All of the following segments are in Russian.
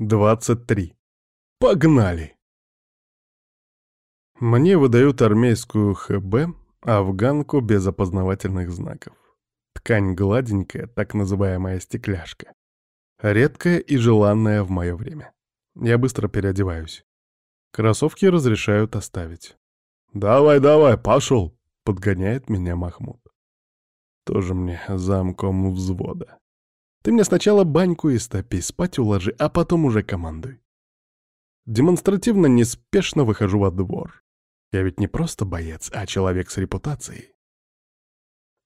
23. Погнали! Мне выдают армейскую ХБ, афганку без опознавательных знаков. Ткань гладенькая, так называемая стекляшка. Редкая и желанная в мое время. Я быстро переодеваюсь. Кроссовки разрешают оставить. «Давай, давай, пошел!» — подгоняет меня Махмуд. Тоже мне замком взвода. Ты мне сначала баньку истопи, спать уложи, а потом уже командуй. Демонстративно неспешно выхожу во двор. Я ведь не просто боец, а человек с репутацией.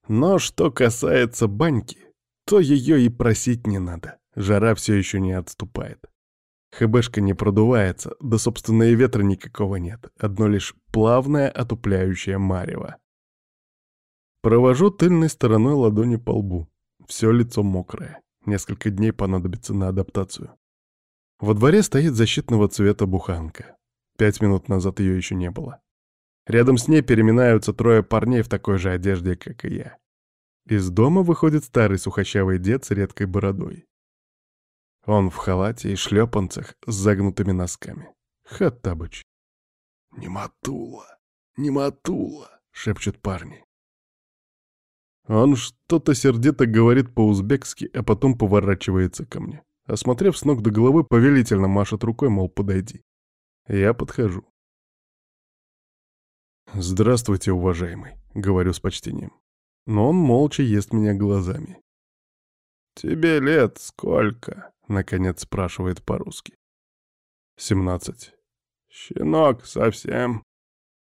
Но что касается баньки, то ее и просить не надо. Жара все еще не отступает. ХБшка не продувается, да, собственно, и ветра никакого нет. Одно лишь плавное отупляющее марево. Провожу тыльной стороной ладони по лбу. Все лицо мокрое. Несколько дней понадобится на адаптацию. Во дворе стоит защитного цвета буханка. Пять минут назад ее еще не было. Рядом с ней переминаются трое парней в такой же одежде, как и я. Из дома выходит старый сухощавый дед с редкой бородой. Он в халате и шлепанцах с загнутыми носками. Хаттабыч. «Нематула! Нематула!» — шепчут парни. Он что-то сердито говорит по-узбекски, а потом поворачивается ко мне. Осмотрев с ног до головы, повелительно машет рукой, мол, подойди. Я подхожу. «Здравствуйте, уважаемый», — говорю с почтением. Но он молча ест меня глазами. «Тебе лет сколько?» — наконец спрашивает по-русски. «Семнадцать». «Щенок совсем.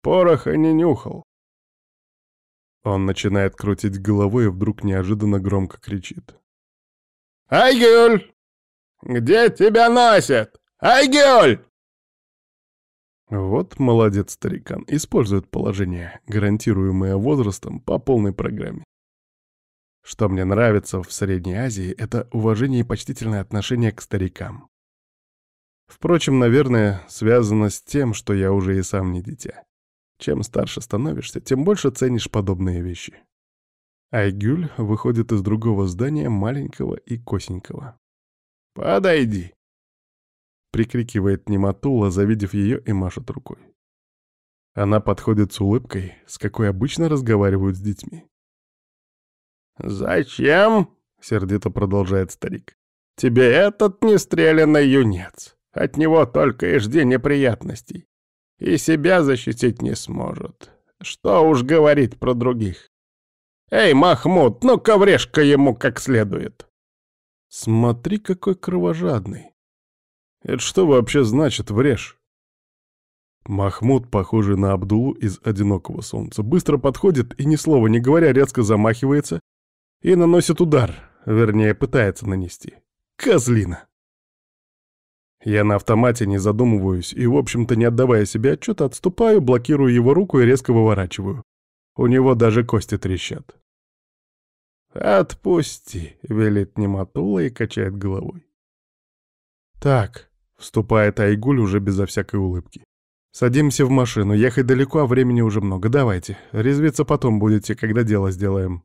Пороха не нюхал. Он начинает крутить головой и вдруг неожиданно громко кричит. «Айгюль! Где тебя носят? Айгюль!» Вот молодец старикан, использует положение, гарантируемое возрастом, по полной программе. Что мне нравится в Средней Азии, это уважение и почтительное отношение к старикам. Впрочем, наверное, связано с тем, что я уже и сам не дитя. Чем старше становишься, тем больше ценишь подобные вещи. Айгюль выходит из другого здания, маленького и косенького. «Подойди!» Прикрикивает Нематула, завидев ее и машет рукой. Она подходит с улыбкой, с какой обычно разговаривают с детьми. «Зачем?» — сердито продолжает старик. «Тебе этот нестрелянный юнец. От него только и жди неприятностей и себя защитить не сможет. Что уж говорить про других. Эй, Махмуд, ну-ка врежь-ка ему как следует. Смотри, какой кровожадный. Это что вообще значит «врежь»? Махмуд, похожий на Абдулу из «Одинокого солнца», быстро подходит и, ни слова не говоря, резко замахивается и наносит удар, вернее, пытается нанести. Козлина! Я на автомате не задумываюсь и, в общем-то, не отдавая себе отчета, отступаю, блокирую его руку и резко выворачиваю. У него даже кости трещат. «Отпусти», — велит Нематула и качает головой. «Так», — вступает Айгуль уже безо всякой улыбки. «Садимся в машину, ехать далеко, а времени уже много. Давайте, резвиться потом будете, когда дело сделаем».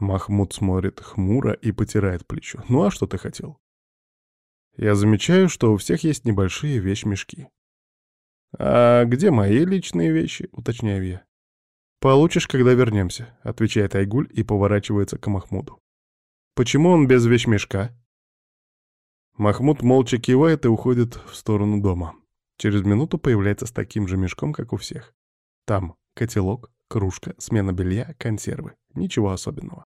Махмуд смотрит хмуро и потирает плечо. «Ну а что ты хотел?» Я замечаю, что у всех есть небольшие вещмешки. «А где мои личные вещи?» — уточняю я. «Получишь, когда вернемся», — отвечает Айгуль и поворачивается к Махмуду. «Почему он без вещмешка?» Махмуд молча кивает и уходит в сторону дома. Через минуту появляется с таким же мешком, как у всех. Там котелок, кружка, смена белья, консервы. Ничего особенного.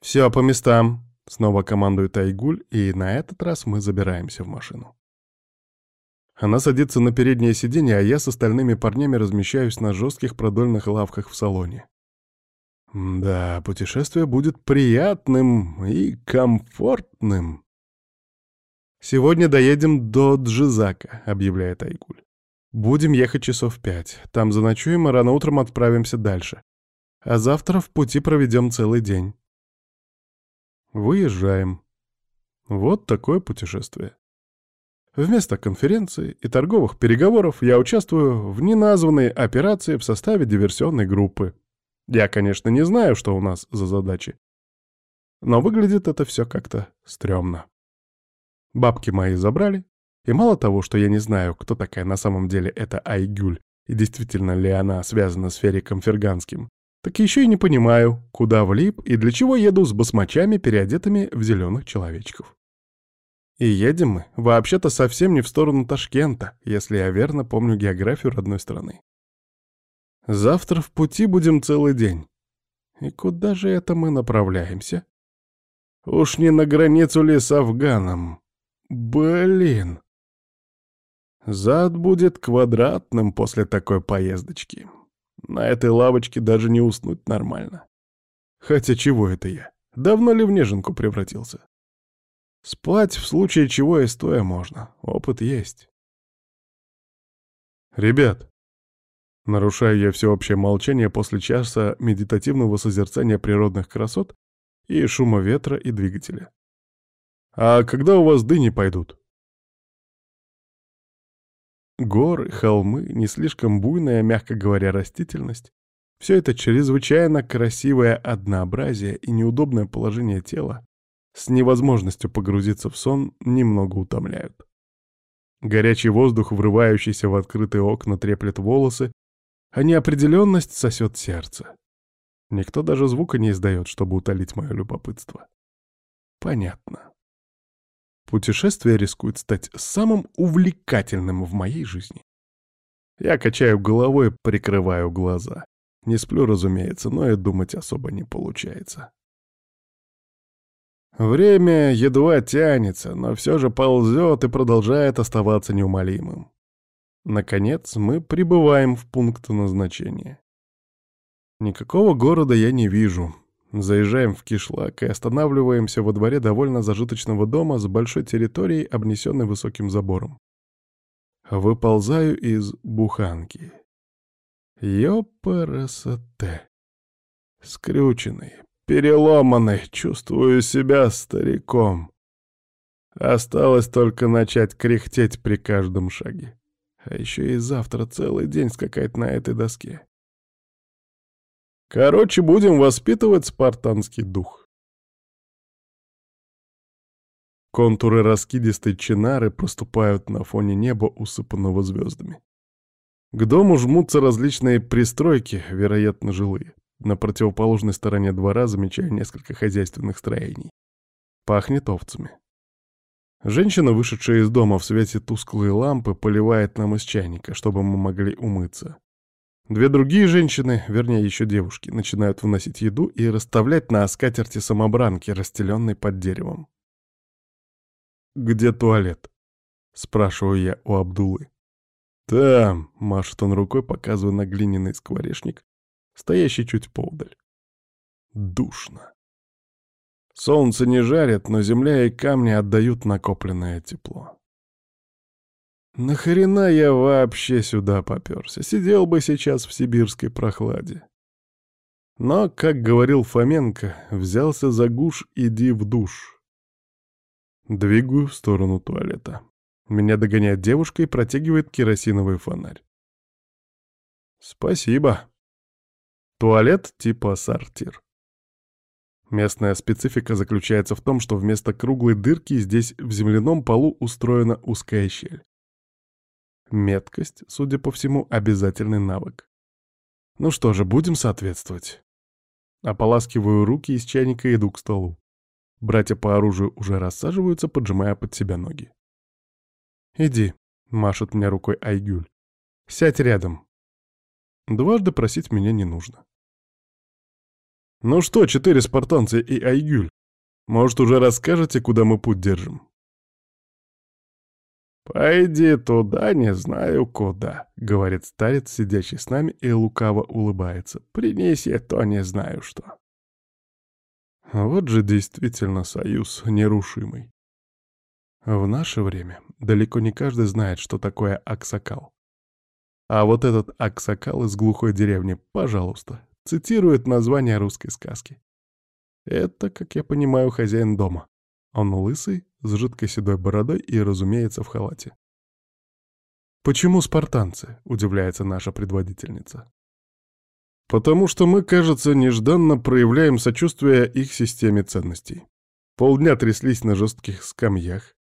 «Все по местам», Снова командует Айгуль, и на этот раз мы забираемся в машину. Она садится на переднее сиденье, а я с остальными парнями размещаюсь на жестких продольных лавках в салоне. Да, путешествие будет приятным и комфортным. «Сегодня доедем до Джизака», — объявляет Айгуль. «Будем ехать часов пять. Там заночуем, а рано утром отправимся дальше. А завтра в пути проведем целый день». Выезжаем. Вот такое путешествие. Вместо конференции и торговых переговоров я участвую в неназванной операции в составе диверсионной группы. Я, конечно, не знаю, что у нас за задачи. Но выглядит это все как-то стрёмно. Бабки мои забрали, и мало того, что я не знаю, кто такая на самом деле эта Айгюль, и действительно ли она связана с Фериком Ферганским, так еще и не понимаю, куда влип и для чего еду с басмачами, переодетыми в зеленых человечков. И едем мы, вообще-то, совсем не в сторону Ташкента, если я верно помню географию родной страны. Завтра в пути будем целый день. И куда же это мы направляемся? Уж не на границу ли с Афганом? Блин. Зад будет квадратным после такой поездочки. На этой лавочке даже не уснуть нормально. Хотя чего это я? Давно ли в неженку превратился? Спать в случае чего и стоя можно. Опыт есть. Ребят, нарушаю я всеобщее молчание после часа медитативного созерцания природных красот и шума ветра и двигателя. А когда у вас дыни пойдут? Горы, холмы, не слишком буйная, мягко говоря, растительность — все это чрезвычайно красивое однообразие и неудобное положение тела с невозможностью погрузиться в сон немного утомляют. Горячий воздух, врывающийся в открытые окна, треплет волосы, а неопределенность сосет сердце. Никто даже звука не издает, чтобы утолить мое любопытство. Понятно. Путешествие рискует стать самым увлекательным в моей жизни. Я качаю головой, прикрываю глаза. Не сплю, разумеется, но и думать особо не получается. Время едва тянется, но все же ползет и продолжает оставаться неумолимым. Наконец, мы прибываем в пункт назначения. Никакого города я не вижу, Заезжаем в кишлак и останавливаемся во дворе довольно зажиточного дома с большой территорией, обнесенной высоким забором. Выползаю из буханки. Ёпарасоте. Скрюченный, переломанный, чувствую себя стариком. Осталось только начать кряхтеть при каждом шаге. А еще и завтра целый день скакать на этой доске. Короче, будем воспитывать спартанский дух. Контуры раскидистой чинары проступают на фоне неба, усыпанного звездами. К дому жмутся различные пристройки, вероятно, жилые. На противоположной стороне двора замечаю несколько хозяйственных строений. Пахнет овцами. Женщина, вышедшая из дома в свете тусклой лампы, поливает нам из чайника, чтобы мы могли умыться. Две другие женщины, вернее еще девушки, начинают выносить еду и расставлять на скатерти самобранки, расстеленной под деревом. «Где туалет?» — спрашиваю я у Абдулы. «Там», — машет он рукой, показывая на глиняный скворечник, стоящий чуть поудаль. Душно. Солнце не жарит, но земля и камни отдают накопленное тепло. Нахрена я вообще сюда попёрся? Сидел бы сейчас в сибирской прохладе. Но, как говорил Фоменко, взялся за гуш, иди в душ. Двигаю в сторону туалета. Меня догоняет девушка и протягивает керосиновый фонарь. Спасибо. Туалет типа сортир. Местная специфика заключается в том, что вместо круглой дырки здесь в земляном полу устроена узкая щель. Меткость, судя по всему, обязательный навык. Ну что же, будем соответствовать. Ополаскиваю руки из чайника и иду к столу. Братья по оружию уже рассаживаются, поджимая под себя ноги. «Иди», — машет мне рукой Айгюль. «Сядь рядом». Дважды просить меня не нужно. «Ну что, четыре спартанца и Айгюль, может, уже расскажете, куда мы путь держим?» «Пойди туда, не знаю куда», — говорит старец, сидящий с нами, и лукаво улыбается. «Принеси то не знаю что». Вот же действительно союз нерушимый. В наше время далеко не каждый знает, что такое аксакал. А вот этот аксакал из глухой деревни, пожалуйста, цитирует название русской сказки. Это, как я понимаю, хозяин дома. Он лысый, с жидкой седой бородой и, разумеется, в халате. «Почему спартанцы?» — удивляется наша предводительница. «Потому что мы, кажется, нежданно проявляем сочувствие их системе ценностей. Полдня тряслись на жестких скамьях,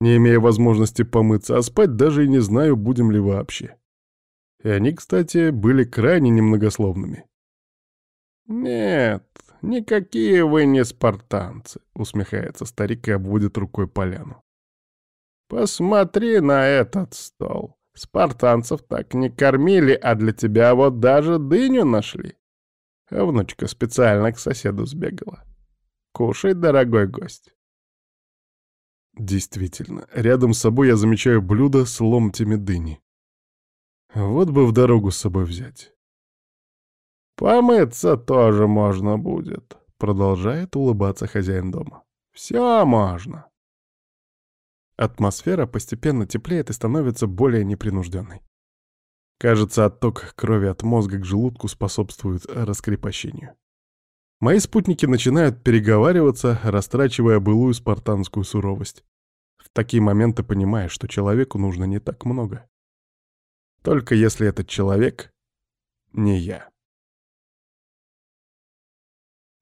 не имея возможности помыться, а спать даже и не знаю, будем ли вообще. И они, кстати, были крайне немногословными. «Нет, никакие вы не спартанцы», — усмехается старик и обводит рукой поляну. «Посмотри на этот стол. Спартанцев так не кормили, а для тебя вот даже дыню нашли. А внучка специально к соседу сбегала. Кушай, дорогой гость». Действительно, рядом с собой я замечаю блюдо с ломтями дыни. Вот бы в дорогу с собой взять. «Помыться тоже можно будет», — продолжает улыбаться хозяин дома. «Все можно». Атмосфера постепенно теплеет и становится более непринужденной. Кажется, отток крови от мозга к желудку способствует раскрепощению. Мои спутники начинают переговариваться, растрачивая былую спартанскую суровость. В такие моменты понимаешь, что человеку нужно не так много. Только если этот человек не я.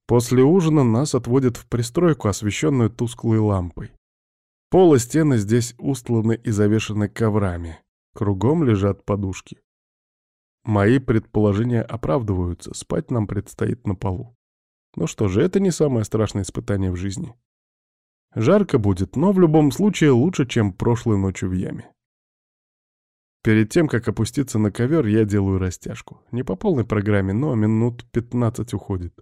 После ужина нас отводят в пристройку, освещенную тусклой лампой. Пол и стены здесь устланы и завешаны коврами. Кругом лежат подушки. Мои предположения оправдываются, спать нам предстоит на полу. Ну что же, это не самое страшное испытание в жизни. Жарко будет, но в любом случае лучше, чем прошлой ночью в яме. Перед тем, как опуститься на ковер, я делаю растяжку. Не по полной программе, но минут 15 уходит.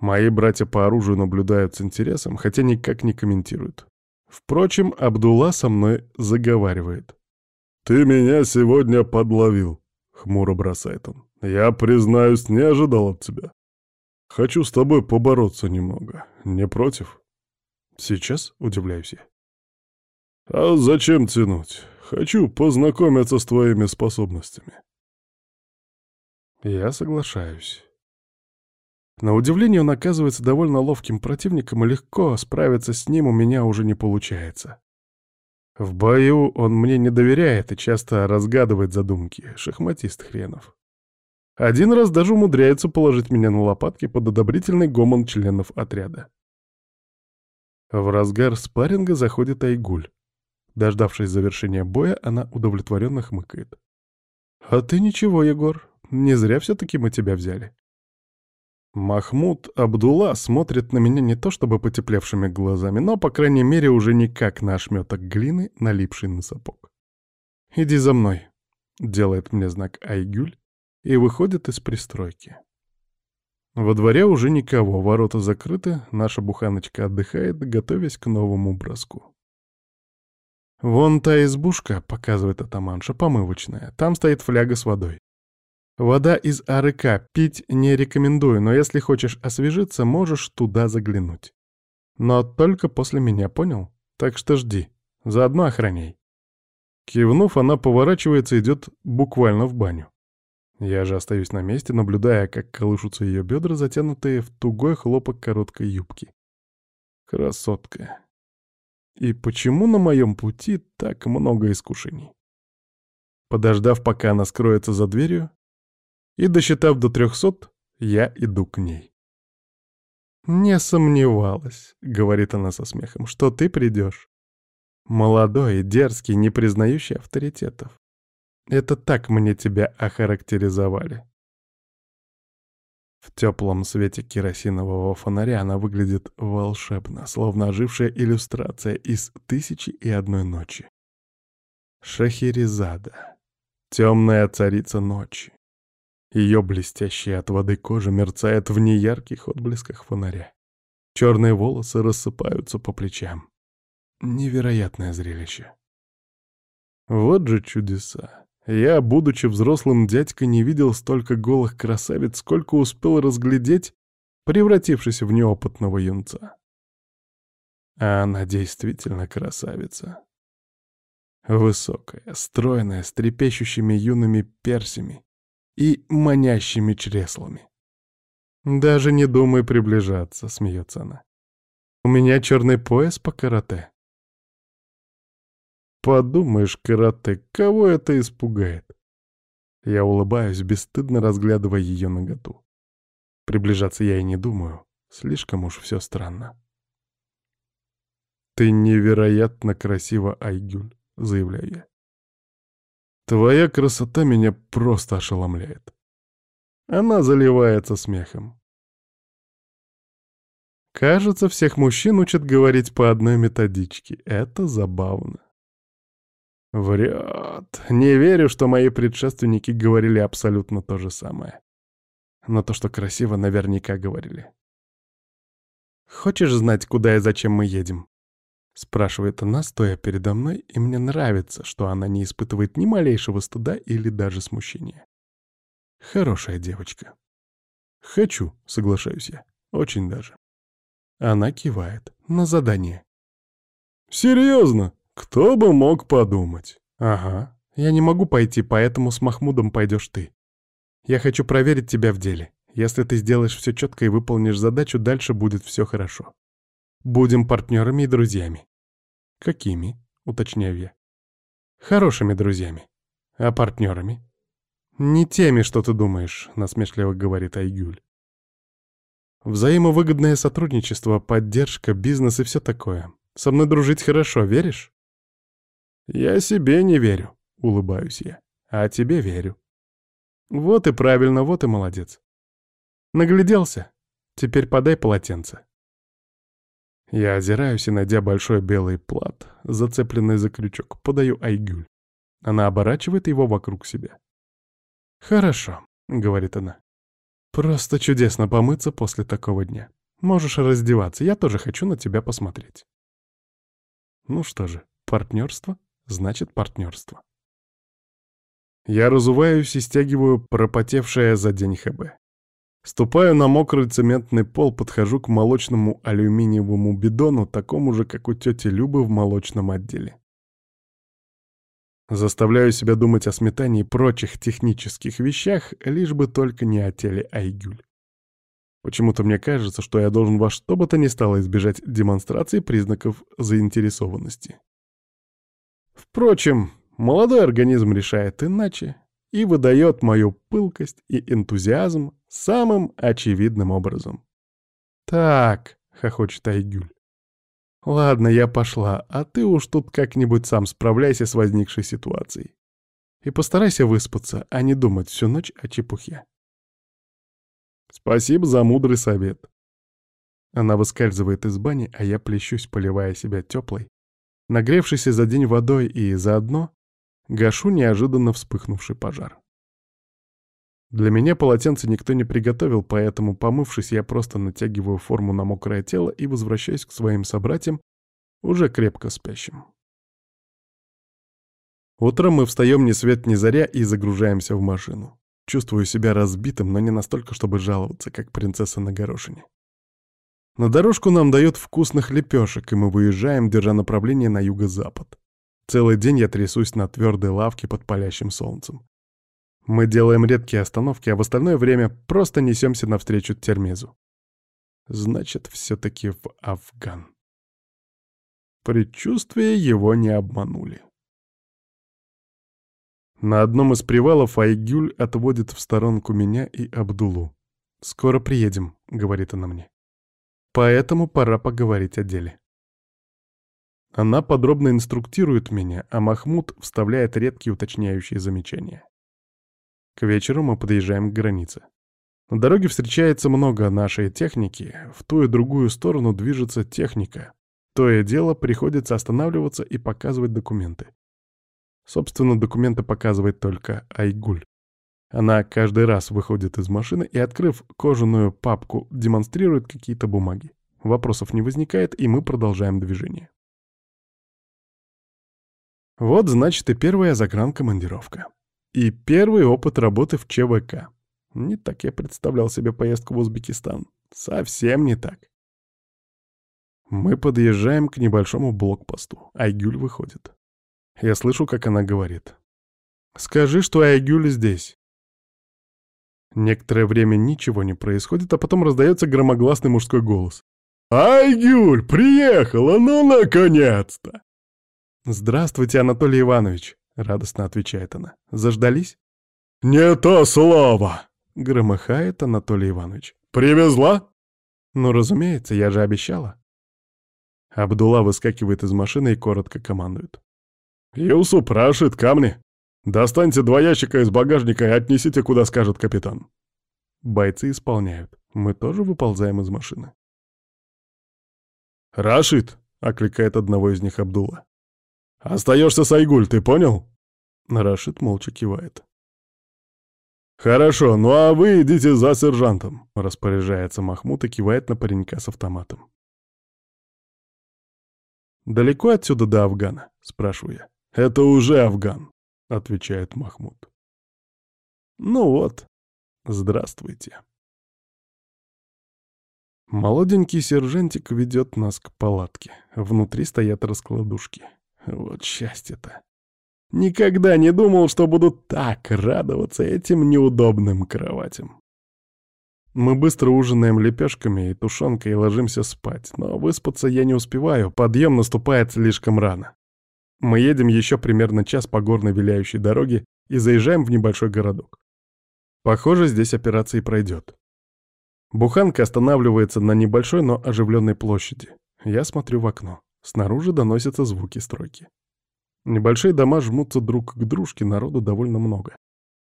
Мои братья по оружию наблюдают с интересом, хотя никак не комментируют. Впрочем, Абдулла со мной заговаривает. «Ты меня сегодня подловил», — хмуро бросает он. «Я, признаюсь, не ожидал от тебя. Хочу с тобой побороться немного. Не против?» «Сейчас?» — удивляюсь я. «А зачем тянуть? Хочу познакомиться с твоими способностями». Я соглашаюсь. На удивление он оказывается довольно ловким противником, и легко справиться с ним у меня уже не получается. В бою он мне не доверяет и часто разгадывает задумки, шахматист хренов. Один раз даже умудряется положить меня на лопатки под одобрительный гомон членов отряда. В разгар спарринга заходит Айгуль. Дождавшись завершения боя, она удовлетворенно хмыкает. «А ты ничего, Егор, не зря все-таки мы тебя взяли». Махмуд Абдулла смотрит на меня не то чтобы потеплевшими глазами, но, по крайней мере, уже не как на ошметок глины, налипший на сапог. «Иди за мной», — делает мне знак Айгюль и выходит из пристройки. Во дворе уже никого, ворота закрыты, наша буханочка отдыхает, готовясь к новому броску. «Вон та избушка», — показывает атаманша, помывочная. Там стоит фляга с водой. Вода из АРК пить не рекомендую, но если хочешь освежиться, можешь туда заглянуть. Но только после меня, понял? Так что жди. Заодно охраняй. Кивнув, она поворачивается и идет буквально в баню. Я же остаюсь на месте, наблюдая, как колышутся ее бедра, затянутые в тугой хлопок короткой юбки. Красотка. И почему на моем пути так много искушений? Подождав, пока она скроется за дверью, и, досчитав до трехсот, я иду к ней. «Не сомневалась», — говорит она со смехом, — «что ты придешь. Молодой, дерзкий, не признающий авторитетов. Это так мне тебя охарактеризовали. В теплом свете керосинового фонаря она выглядит волшебно, словно ожившая иллюстрация из «Тысячи и одной ночи». Шахерезада, темная царица ночи. Ее блестящая от воды кожа мерцает в неярких отблесках фонаря. Черные волосы рассыпаются по плечам. Невероятное зрелище. Вот же чудеса. Я, будучи взрослым дядькой, не видел столько голых красавиц, сколько успел разглядеть, превратившись в неопытного юнца. А она действительно красавица. Высокая, стройная, с трепещущими юными персями и манящими чреслами. «Даже не думай приближаться», — смеется она. «У меня черный пояс по карате». Подумаешь, карате, кого это испугает? Я улыбаюсь, бесстыдно разглядывая ее наготу. Приближаться я и не думаю, слишком уж все странно. «Ты невероятно красива, Айгюль», — заявляю я. «Твоя красота меня просто ошеломляет». Она заливается смехом. Кажется, всех мужчин учат говорить по одной методичке. Это забавно. Врет. Не верю, что мои предшественники говорили абсолютно то же самое. Но то, что красиво, наверняка говорили. «Хочешь знать, куда и зачем мы едем?» Спрашивает она, стоя передо мной, и мне нравится, что она не испытывает ни малейшего стыда или даже смущения. Хорошая девочка. «Хочу», — соглашаюсь я. «Очень даже». Она кивает. На задание. «Серьезно? Кто бы мог подумать?» «Ага. Я не могу пойти, поэтому с Махмудом пойдешь ты. Я хочу проверить тебя в деле. Если ты сделаешь все четко и выполнишь задачу, дальше будет все хорошо. Будем партнерами и друзьями». «Какими?» — уточняю я. «Хорошими друзьями. А партнерами?» «Не теми, что ты думаешь», — насмешливо говорит Айгюль. Взаимовыгодное сотрудничество, поддержка, бизнес и все такое. Со мной дружить хорошо, веришь? Я себе не верю, улыбаюсь я. А тебе верю. Вот и правильно, вот и молодец. Нагляделся? Теперь подай полотенце. Я озираюсь и, найдя большой белый плат, зацепленный за крючок, подаю Айгюль. Она оборачивает его вокруг себя. «Хорошо», — говорит она. Просто чудесно помыться после такого дня. Можешь раздеваться, я тоже хочу на тебя посмотреть. Ну что же, партнерство значит партнерство. Я разуваюсь и стягиваю пропотевшее за день ХБ. Ступаю на мокрый цементный пол, подхожу к молочному алюминиевому бидону, такому же, как у тети Любы в молочном отделе. Заставляю себя думать о сметане и прочих технических вещах, лишь бы только не о теле Айгюль. Почему-то мне кажется, что я должен во что бы то ни стало избежать демонстрации признаков заинтересованности. Впрочем, молодой организм решает иначе и выдает мою пылкость и энтузиазм самым очевидным образом. «Так», — хохочет Айгюль, Ладно, я пошла, а ты уж тут как-нибудь сам справляйся с возникшей ситуацией. И постарайся выспаться, а не думать всю ночь о чепухе. Спасибо за мудрый совет. Она выскальзывает из бани, а я плещусь, поливая себя теплой, нагревшейся за день водой и заодно гашу неожиданно вспыхнувший пожар. Для меня полотенце никто не приготовил, поэтому, помывшись, я просто натягиваю форму на мокрое тело и возвращаюсь к своим собратьям, уже крепко спящим. Утром мы встаем ни свет ни заря и загружаемся в машину. Чувствую себя разбитым, но не настолько, чтобы жаловаться, как принцесса на горошине. На дорожку нам дает вкусных лепешек, и мы выезжаем, держа направление на юго-запад. Целый день я трясусь на твердой лавке под палящим солнцем. Мы делаем редкие остановки, а в остальное время просто несемся навстречу Термезу. Значит, все-таки в Афган. Предчувствия его не обманули. На одном из привалов Айгюль отводит в сторонку меня и Абдулу. «Скоро приедем», — говорит она мне. «Поэтому пора поговорить о деле». Она подробно инструктирует меня, а Махмуд вставляет редкие уточняющие замечания. К вечеру мы подъезжаем к границе. На дороге встречается много нашей техники, в ту и другую сторону движется техника. То и дело приходится останавливаться и показывать документы. Собственно, документы показывает только Айгуль. Она каждый раз выходит из машины и, открыв кожаную папку, демонстрирует какие-то бумаги. Вопросов не возникает, и мы продолжаем движение. Вот, значит, и первая загранкомандировка. И первый опыт работы в ЧВК. Не так я представлял себе поездку в Узбекистан. Совсем не так. Мы подъезжаем к небольшому блокпосту. Айгюль выходит. Я слышу, как она говорит. «Скажи, что Айгюль здесь». Некоторое время ничего не происходит, а потом раздается громогласный мужской голос. «Айгюль, приехала, ну наконец-то!» «Здравствуйте, Анатолий Иванович!» — радостно отвечает она. «Заждались?» «Не то слово!» — громыхает Анатолий Иванович. «Привезла?» «Ну, разумеется, я же обещала». Абдулла выскакивает из машины и коротко командует. «Юсуп, Рашид, камни! Достаньте два ящика из багажника и отнесите, куда скажет капитан». Бойцы исполняют. Мы тоже выползаем из машины. «Рашид!» — окликает одного из них Абдулла. «Остаешься с Айгуль, ты понял?» Рашид молча кивает. «Хорошо, ну а вы идите за сержантом», — распоряжается Махмуд и кивает на паренька с автоматом. «Далеко отсюда до Афгана?» — спрашиваю я. «Это уже Афган», — отвечает Махмуд. «Ну вот, здравствуйте». Молоденький сержантик ведет нас к палатке. Внутри стоят раскладушки. Вот счастье-то. Никогда не думал, что буду так радоваться этим неудобным кроватям. Мы быстро ужинаем лепешками и тушенкой и ложимся спать, но выспаться я не успеваю, подъем наступает слишком рано. Мы едем еще примерно час по горной виляющей дороге и заезжаем в небольшой городок. Похоже, здесь операция пройдет. Буханка останавливается на небольшой, но оживленной площади. Я смотрю в окно. Снаружи доносятся звуки стройки. Небольшие дома жмутся друг к дружке, народу довольно много.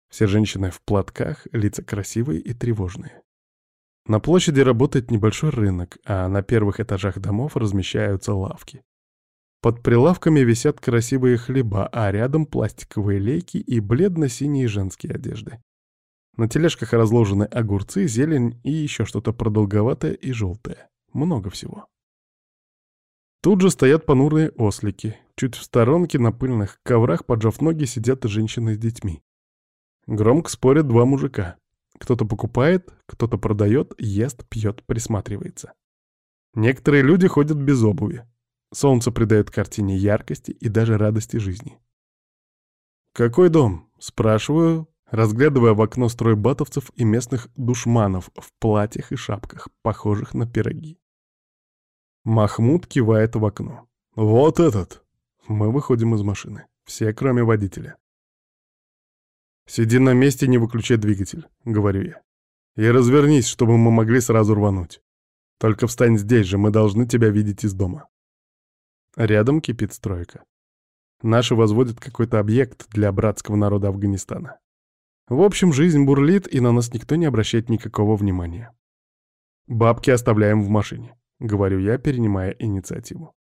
Все женщины в платках, лица красивые и тревожные. На площади работает небольшой рынок, а на первых этажах домов размещаются лавки. Под прилавками висят красивые хлеба, а рядом пластиковые лейки и бледно-синие женские одежды. На тележках разложены огурцы, зелень и еще что-то продолговатое и желтое. Много всего. Тут же стоят понурые ослики, Чуть в сторонке на пыльных коврах, поджав ноги, сидят женщины с детьми. Громко спорят два мужика. Кто-то покупает, кто-то продает, ест, пьет, присматривается. Некоторые люди ходят без обуви. Солнце придает картине яркости и даже радости жизни. «Какой дом?» — спрашиваю, разглядывая в окно строй батовцев и местных душманов в платьях и шапках, похожих на пироги. Махмуд кивает в окно. «Вот этот!» Мы выходим из машины. Все, кроме водителя. «Сиди на месте, не выключай двигатель», — говорю я. «И развернись, чтобы мы могли сразу рвануть. Только встань здесь же, мы должны тебя видеть из дома». Рядом кипит стройка. Наши возводят какой-то объект для братского народа Афганистана. В общем, жизнь бурлит, и на нас никто не обращает никакого внимания. «Бабки оставляем в машине», — говорю я, перенимая инициативу.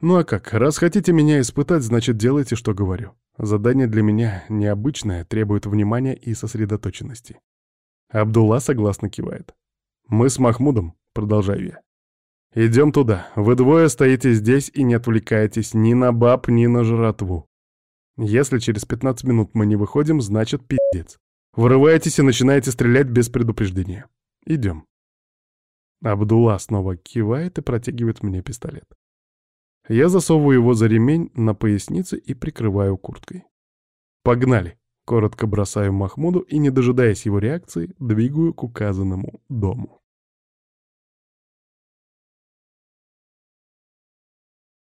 Ну а как, раз хотите меня испытать, значит делайте, что говорю. Задание для меня необычное, требует внимания и сосредоточенности. Абдулла согласно кивает. Мы с Махмудом, продолжаю я. Идем туда. Вы двое стоите здесь и не отвлекаетесь ни на баб, ни на жратву. Если через 15 минут мы не выходим, значит пиздец. Вырываетесь и начинаете стрелять без предупреждения. Идем. Абдулла снова кивает и протягивает мне пистолет. Я засовываю его за ремень на пояснице и прикрываю курткой. «Погнали!» — коротко бросаю Махмуду и, не дожидаясь его реакции, двигаю к указанному дому.